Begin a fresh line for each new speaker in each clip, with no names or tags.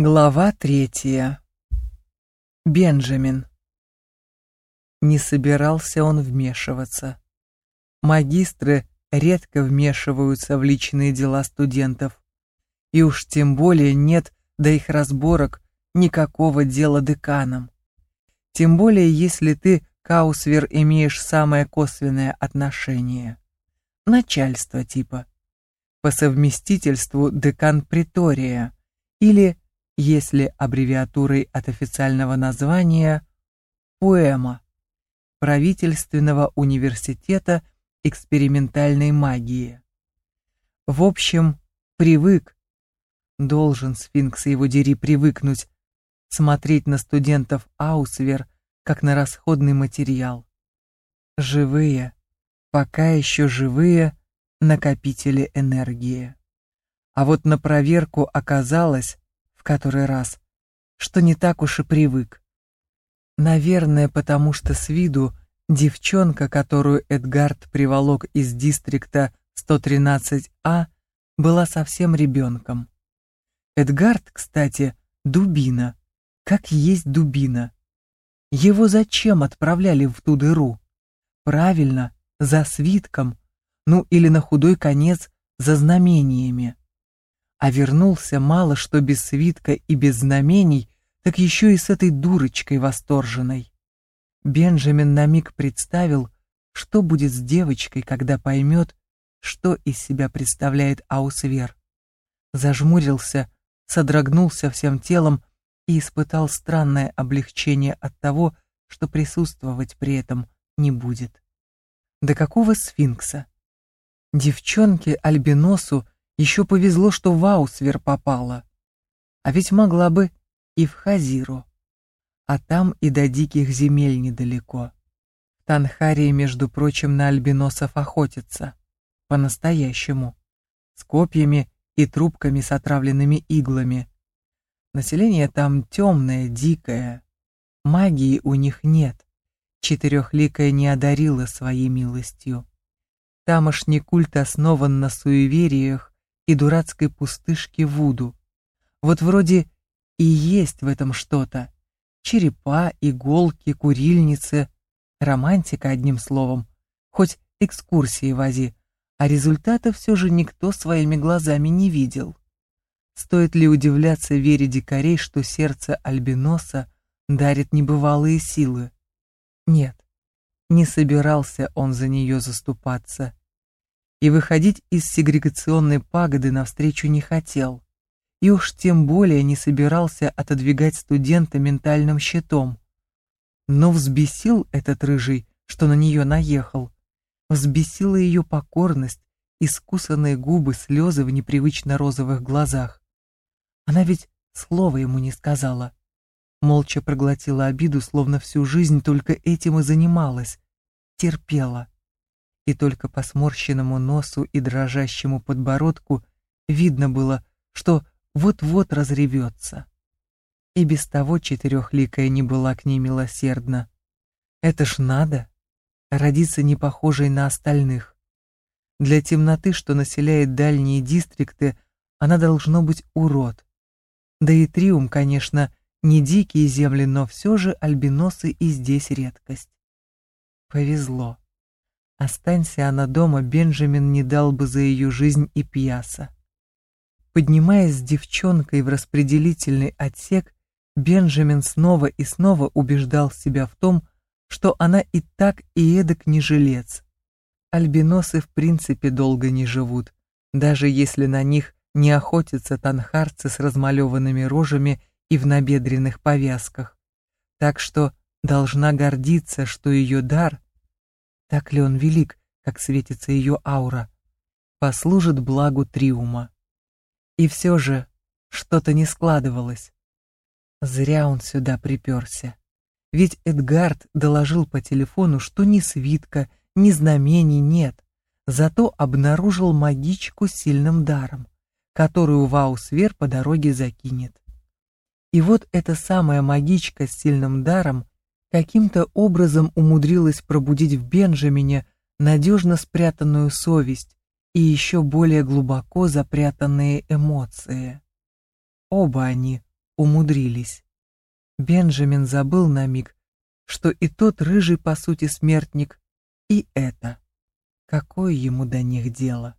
Глава третья. Бенджамин. Не собирался он вмешиваться. Магистры редко вмешиваются в личные дела студентов. И уж тем более нет до их разборок никакого дела деканам. Тем более, если ты, Каусвер, имеешь самое косвенное отношение. Начальство типа. По совместительству декан Притория или если аббревиатурой от официального названия ПУЭМА правительственного университета экспериментальной магии. В общем, привык, должен сфинкс его дери привыкнуть, смотреть на студентов Аусвер как на расходный материал. Живые, пока еще живые накопители энергии. А вот на проверку оказалось, который раз, что не так уж и привык. Наверное, потому что с виду девчонка, которую Эдгард приволок из дистрикта 113А, была совсем ребенком. Эдгард, кстати, дубина, как есть дубина. Его зачем отправляли в ту дыру? Правильно, за свитком, ну или на худой конец за знамениями а вернулся мало что без свитка и без знамений, так еще и с этой дурочкой восторженной. Бенджамин на миг представил, что будет с девочкой, когда поймет, что из себя представляет Аусвер. Зажмурился, содрогнулся всем телом и испытал странное облегчение от того, что присутствовать при этом не будет. Да какого сфинкса? Девчонке Альбиносу еще повезло, что в Аусвер попала. А ведь могла бы и в Хазиру. А там и до диких земель недалеко. В Танхарии, между прочим, на альбиносов охотятся. По-настоящему. С копьями и трубками с отравленными иглами. Население там темное, дикое. Магии у них нет. Четырехликая не одарила своей милостью. Тамошний культ основан на суевериях, и дурацкой пустышки Вуду. Вот вроде и есть в этом что-то. Черепа, иголки, курильницы, романтика одним словом. Хоть экскурсии вози, а результата все же никто своими глазами не видел. Стоит ли удивляться вере дикарей, что сердце альбиноса дарит небывалые силы? Нет, не собирался он за нее заступаться и выходить из сегрегационной пагоды навстречу не хотел, и уж тем более не собирался отодвигать студента ментальным щитом. Но взбесил этот рыжий, что на нее наехал, взбесила ее покорность, искусанные губы, слезы в непривычно розовых глазах. Она ведь слова ему не сказала. Молча проглотила обиду, словно всю жизнь только этим и занималась. Терпела и только по сморщенному носу и дрожащему подбородку видно было, что вот-вот разревется. И без того четырехликая не была к ней милосердна. Это ж надо, родиться не похожей на остальных. Для темноты, что населяет дальние дистрикты, она должно быть урод. Да и Триум, конечно, не дикие земли, но все же альбиносы и здесь редкость. Повезло. Останься она дома, Бенджамин не дал бы за ее жизнь и пьяса. Поднимаясь с девчонкой в распределительный отсек, Бенджамин снова и снова убеждал себя в том, что она и так и эдак не жилец. Альбиносы в принципе долго не живут, даже если на них не охотятся танхарцы с размалеванными рожами и в набедренных повязках. Так что должна гордиться, что ее дар — так ли он велик, как светится ее аура, послужит благу Триума. И все же что-то не складывалось. Зря он сюда приперся. Ведь Эдгард доложил по телефону, что ни свитка, ни знамений нет, зато обнаружил магичку с сильным даром, которую Ваусвер по дороге закинет. И вот эта самая магичка с сильным даром каким-то образом умудрилась пробудить в Бенджамине надежно спрятанную совесть и еще более глубоко запрятанные эмоции. Оба они умудрились. Бенджамин забыл на миг, что и тот рыжий, по сути, смертник, и это. Какое ему до них дело?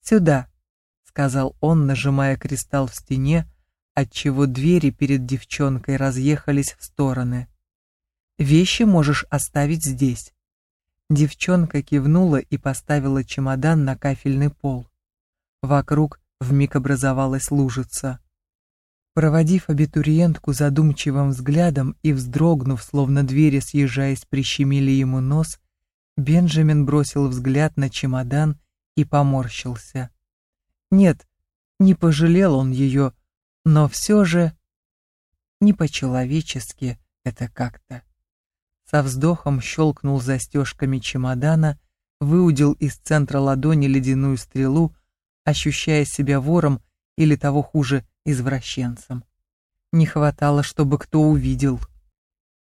«Сюда», — сказал он, нажимая кристалл в стене, отчего двери перед девчонкой разъехались в стороны. «Вещи можешь оставить здесь». Девчонка кивнула и поставила чемодан на кафельный пол. Вокруг вмиг образовалась лужица. Проводив абитуриентку задумчивым взглядом и вздрогнув, словно двери съезжаясь прищемили ему нос, Бенджамин бросил взгляд на чемодан и поморщился. Нет, не пожалел он ее, но все же не по-человечески это как-то. Со вздохом щелкнул застежками чемодана, выудил из центра ладони ледяную стрелу, ощущая себя вором или того хуже, извращенцем. Не хватало, чтобы кто увидел.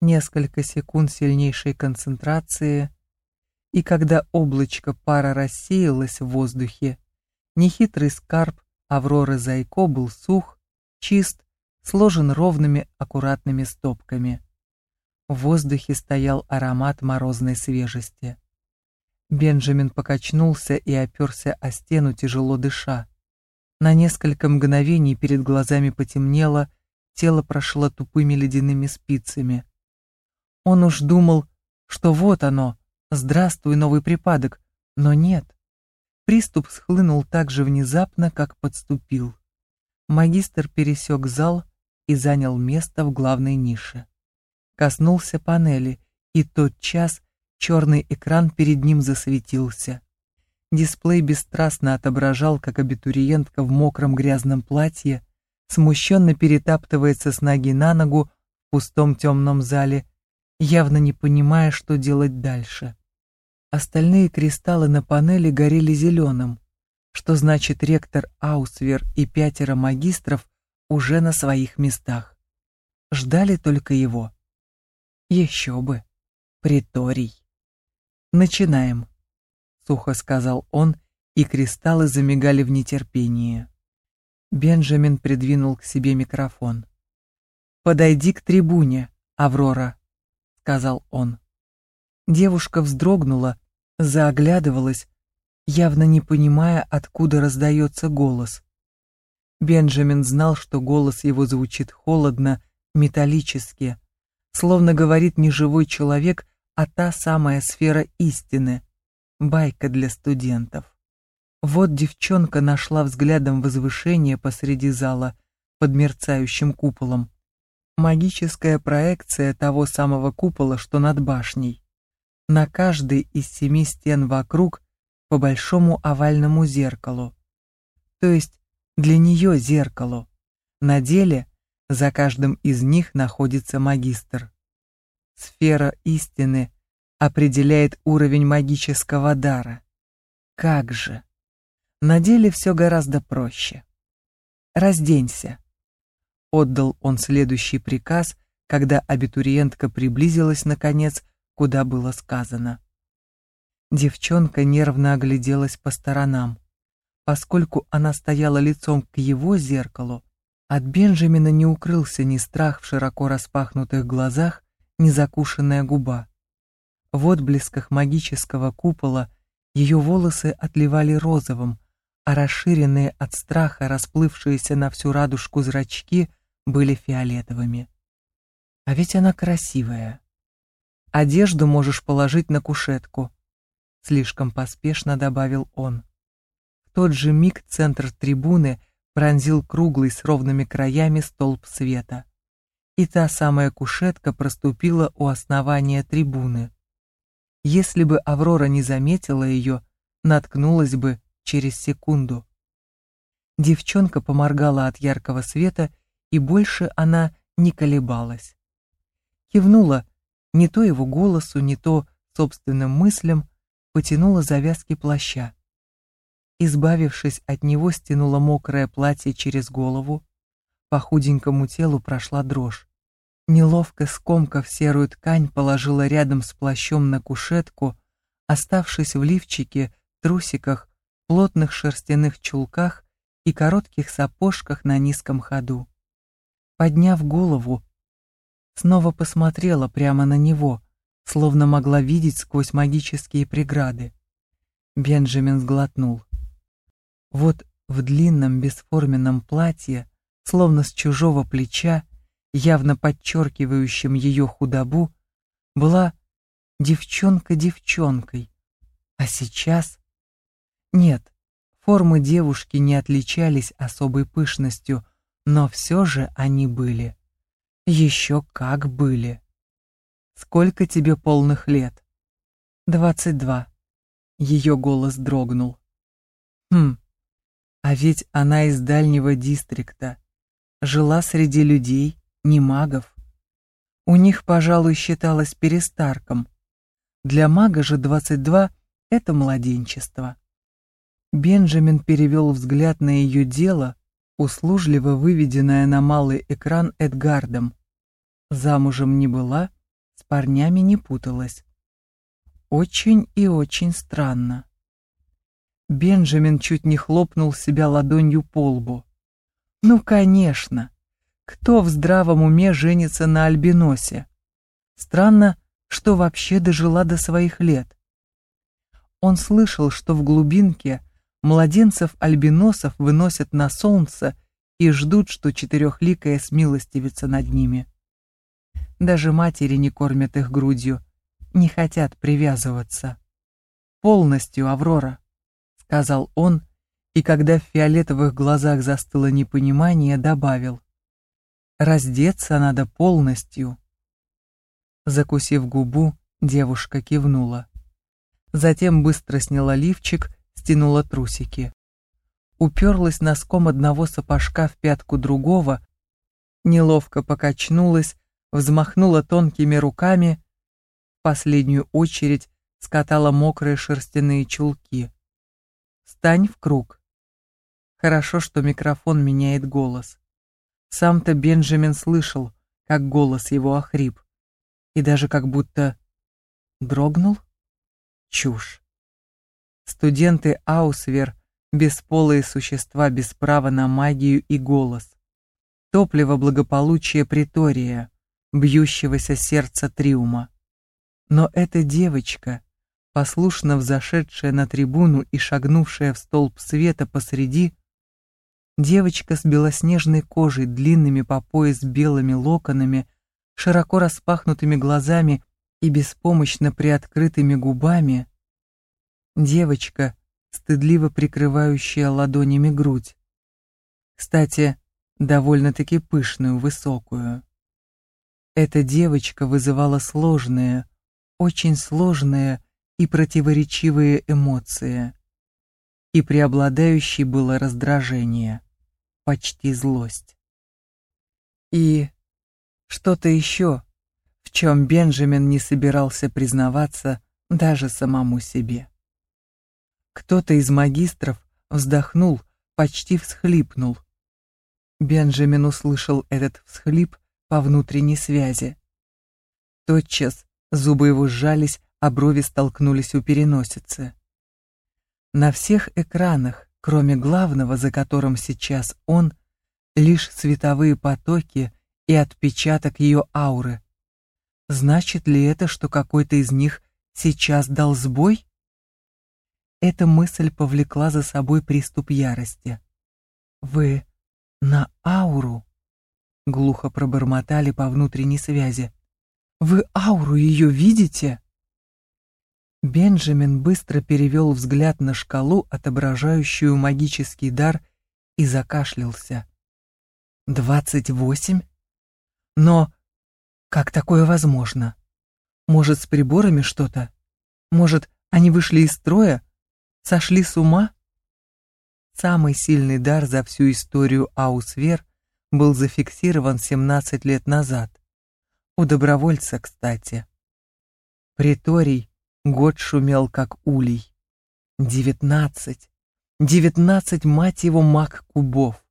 Несколько секунд сильнейшей концентрации, и когда облачко пара рассеялось в воздухе, нехитрый скарб Авроры Зайко был сух, чист, сложен ровными аккуратными стопками. В воздухе стоял аромат морозной свежести. Бенджамин покачнулся и оперся о стену, тяжело дыша. На несколько мгновений перед глазами потемнело, тело прошло тупыми ледяными спицами. Он уж думал, что вот оно, здравствуй, новый припадок, но нет. Приступ схлынул так же внезапно, как подступил. Магистр пересек зал и занял место в главной нише коснулся панели, и тот час черный экран перед ним засветился. Дисплей бесстрастно отображал, как абитуриентка в мокром грязном платье смущенно перетаптывается с ноги на ногу в пустом темном зале, явно не понимая, что делать дальше. Остальные кристаллы на панели горели зеленым, что значит ректор Аусвер и пятеро магистров уже на своих местах. Ждали только его. Еще бы. Приторий. Начинаем, сухо сказал он, и кристаллы замигали в нетерпении. Бенджамин придвинул к себе микрофон. «Подойди к трибуне, Аврора», — сказал он. Девушка вздрогнула, заоглядывалась, явно не понимая, откуда раздается голос. Бенджамин знал, что голос его звучит холодно, металлически, словно говорит не живой человек, а та самая сфера истины. Байка для студентов. Вот девчонка нашла взглядом возвышение посреди зала под мерцающим куполом. Магическая проекция того самого купола, что над башней. На каждой из семи стен вокруг по большому овальному зеркалу. То есть для нее зеркалу. На деле за каждым из них находится магистр. Сфера истины определяет уровень магического дара. Как же? На деле все гораздо проще. «Разденься», — отдал он следующий приказ, когда абитуриентка приблизилась, наконец, куда было сказано. Девчонка нервно огляделась по сторонам. Поскольку она стояла лицом к его зеркалу, от Бенджамина не укрылся ни страх в широко распахнутых глазах, ни закушенная губа. В отблесках магического купола ее волосы отливали розовым, а расширенные от страха расплывшиеся на всю радужку зрачки были фиолетовыми. А ведь она красивая. Одежду можешь положить на кушетку, слишком поспешно добавил он. В тот же миг центр трибуны пронзил круглый с ровными краями столб света. И та самая кушетка проступила у основания трибуны. Если бы Аврора не заметила ее, наткнулась бы через секунду. Девчонка поморгала от яркого света, и больше она не колебалась. Кивнула не то его голосу, не то собственным мыслям, потянула завязки плаща. Избавившись от него, стянула мокрое платье через голову. По худенькому телу прошла дрожь. Неловко скомкав серую ткань, положила рядом с плащом на кушетку, оставшись в лифчике, трусиках, плотных шерстяных чулках и коротких сапожках на низком ходу. подняв голову, снова посмотрела прямо на него, словно могла видеть сквозь магические преграды. Бенджамин сглотнул. Вот в длинном бесформенном платье, словно с чужого плеча, явно подчеркивающим ее худобу, была девчонка девчонкой. А сейчас... Нет, формы девушки не отличались особой пышностью, но все же они были. Еще как были. Сколько тебе полных лет? Двадцать два. Ее голос дрогнул. Хм, а ведь она из дальнего дистрикта. Жила среди людей, не магов. У них, пожалуй, считалось перестарком. Для мага же 22 — это младенчество. Бенджамин перевел взгляд на ее дело, услужливо выведенное на малый экран Эдгардом. Замужем не была, с парнями не путалась. Очень и очень странно. Бенджамин чуть не хлопнул себя ладонью по лбу. Ну, конечно. Кто в здравом уме женится на альбиносе? Странно, что вообще дожила до своих лет. Он слышал, что в глубинке младенцев-альбиносов выносят на солнце и ждут, что четырехликая смилостивится над ними. Даже матери не кормят их грудью, не хотят привязываться. Полностью, Аврора, сказал он, и когда в фиолетовых глазах застыло непонимание, добавил. Раздеться надо полностью. Закусив губу, девушка кивнула. Затем быстро сняла лифчик, стянула трусики. Уперлась носком одного сапожка в пятку другого, неловко покачнулась, взмахнула тонкими руками, последнюю очередь скатала мокрые шерстяные чулки. «Стань в круг». Хорошо, что микрофон меняет голос. Сам-то Бенджамин слышал, как голос его охрип. И даже как будто дрогнул. Чушь. Студенты Аусвер — бесполые существа без права на магию и голос. Топливо благополучия Притория, бьющегося сердца Триума. Но эта девочка, послушно взошедшая на трибуну и шагнувшая в столб света посреди, девочка с белоснежной кожей, длинными по пояс белыми локонами, широко распахнутыми глазами и беспомощно приоткрытыми губами, девочка, стыдливо прикрывающая ладонями грудь. Кстати, довольно-таки пышную, высокую. Эта девочка вызывала сложные, очень сложные и противоречивые эмоции. И преобладающей было раздражение, почти злость. И что-то еще, в чем Бенджамин не собирался признаваться даже самому себе. Кто-то из магистров вздохнул, почти всхлипнул. Бенджамин услышал этот всхлип по внутренней связи. Тотчас Зубы его сжались, а брови столкнулись у переносицы. На всех экранах, кроме главного, за которым сейчас он, лишь световые потоки и отпечаток ее ауры. Значит ли это, что какой-то из них сейчас дал сбой? Эта мысль повлекла за собой приступ ярости. «Вы на ауру?» — глухо пробормотали по внутренней связи. Вы ауру ее видите?» Бенджамин быстро перевел взгляд на шкалу, отображающую магический дар, и закашлялся. «Двадцать восемь? Но как такое возможно? Может, с приборами что-то? Может, они вышли из строя? Сошли с ума?» Самый сильный дар за всю историю Аусвер был зафиксирован 17 лет назад. У добровольца, кстати. Приторий год шумел, как улей. Девятнадцать. Девятнадцать, мать его, маг кубов.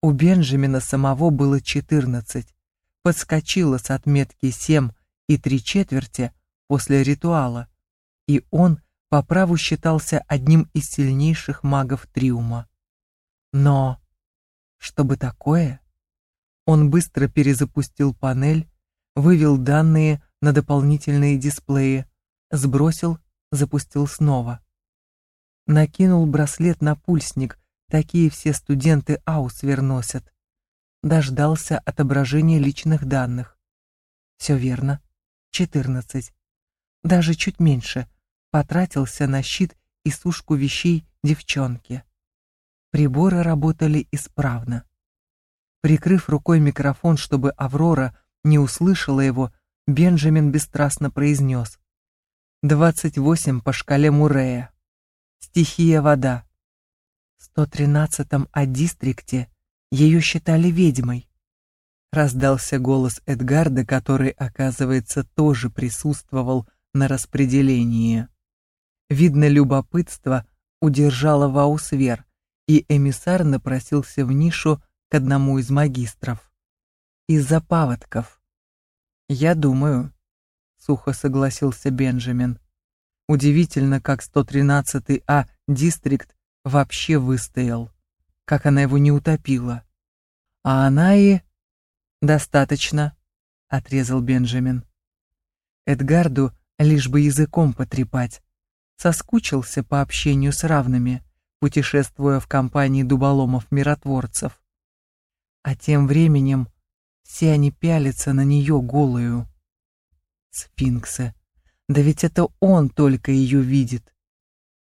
У Бенджамина самого было четырнадцать. Подскочило с отметки семь и три четверти после ритуала. И он по праву считался одним из сильнейших магов Триума. Но, чтобы такое, Он быстро перезапустил панель, вывел данные на дополнительные дисплеи, сбросил, запустил снова. Накинул браслет на пульсник, такие все студенты Аусвер носят. Дождался отображения личных данных. Все верно, 14. Даже чуть меньше. Потратился на щит и сушку вещей девчонки. Приборы работали исправно. Прикрыв рукой микрофон, чтобы Аврора не услышала его, Бенджамин бесстрастно произнес. «Двадцать восемь по шкале Мурея. Стихия вода. В 113-м А-дистрикте ее считали ведьмой. Раздался голос Эдгарда, который, оказывается, тоже присутствовал на распределении. Видно, любопытство удержало Ваусвер, и эмиссар напросился в нишу к одному из магистров. Из-за паводков. «Я думаю», — сухо согласился Бенджамин. Удивительно, как 113-й А-дистрикт вообще выстоял, как она его не утопила. А она и... «Достаточно», — отрезал Бенджамин. Эдгарду лишь бы языком потрепать. Соскучился по общению с равными путешествуя в компании дуболомов-миротворцев. А тем временем все они пялятся на нее голую. Сфинксы. Да ведь это он только ее видит.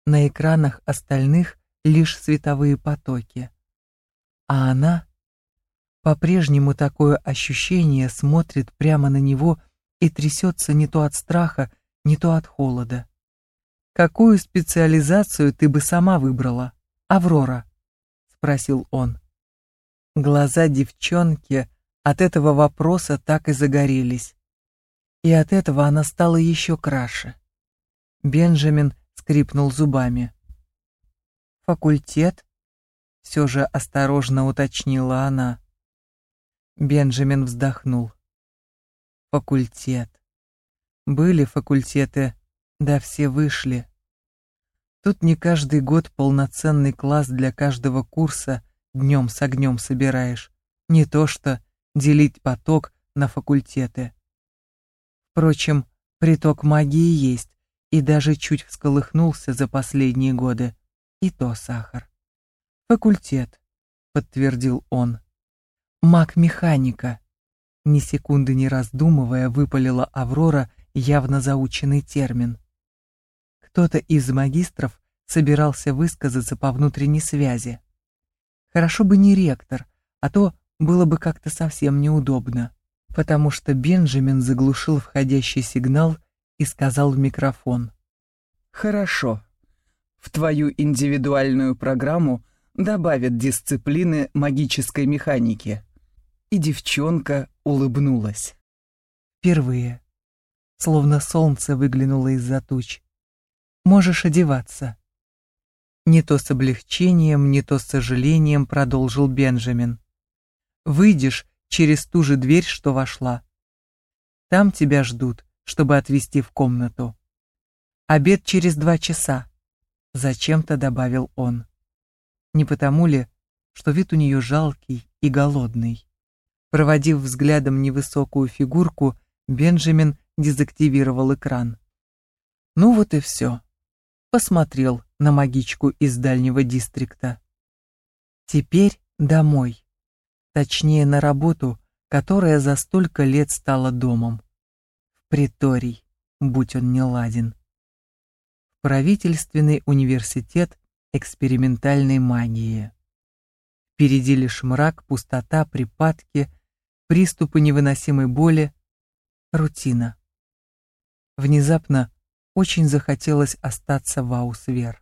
На экранах остальных лишь световые потоки. А она по-прежнему такое ощущение смотрит прямо на него и трясется не то от страха, не то от холода. Какую специализацию ты бы сама выбрала, Аврора? спросил он. Глаза девчонки от этого вопроса так и загорелись. И от этого она стала еще краше. Бенджамин скрипнул зубами. Факультет? Все же осторожно уточнила она. Бенджамин вздохнул. Факультет. Были факультеты да все вышли. Тут не каждый год полноценный класс для каждого курса днем с огнем собираешь. Не то что делить поток на факультеты. Впрочем, приток магии есть, и даже чуть всколыхнулся за последние годы. И то сахар. Факультет, подтвердил он. Маг-механика. Ни секунды не раздумывая, выпалила Аврора явно заученный термин. Кто-то из магистров собирался высказаться по внутренней связи. Хорошо бы не ректор, а то было бы как-то совсем неудобно, потому что Бенджамин заглушил входящий сигнал и сказал в микрофон. «Хорошо. В твою индивидуальную программу добавят дисциплины магической механики». И девчонка улыбнулась. Впервые. Словно солнце выглянуло из-за туч. Можешь одеваться. Не то с облегчением, не то с сожалением продолжил Бенджамин. Выйдешь через ту же дверь, что вошла. Там тебя ждут, чтобы отвезти в комнату. Обед через два часа, зачем-то добавил он. Не потому ли, что вид у нее жалкий и голодный? Проводив взглядом невысокую фигурку, Бенджамин дезактивировал экран. Ну вот и все посмотрел на магичку из дальнего дистрикта. Теперь домой. Точнее, на работу, которая за столько лет стала домом. В приторий, будь он не ладен. В правительственный университет экспериментальной магии. Впереди лишь мрак, пустота, припадки, приступы невыносимой боли, рутина. Внезапно очень захотелось остаться в Аусвер.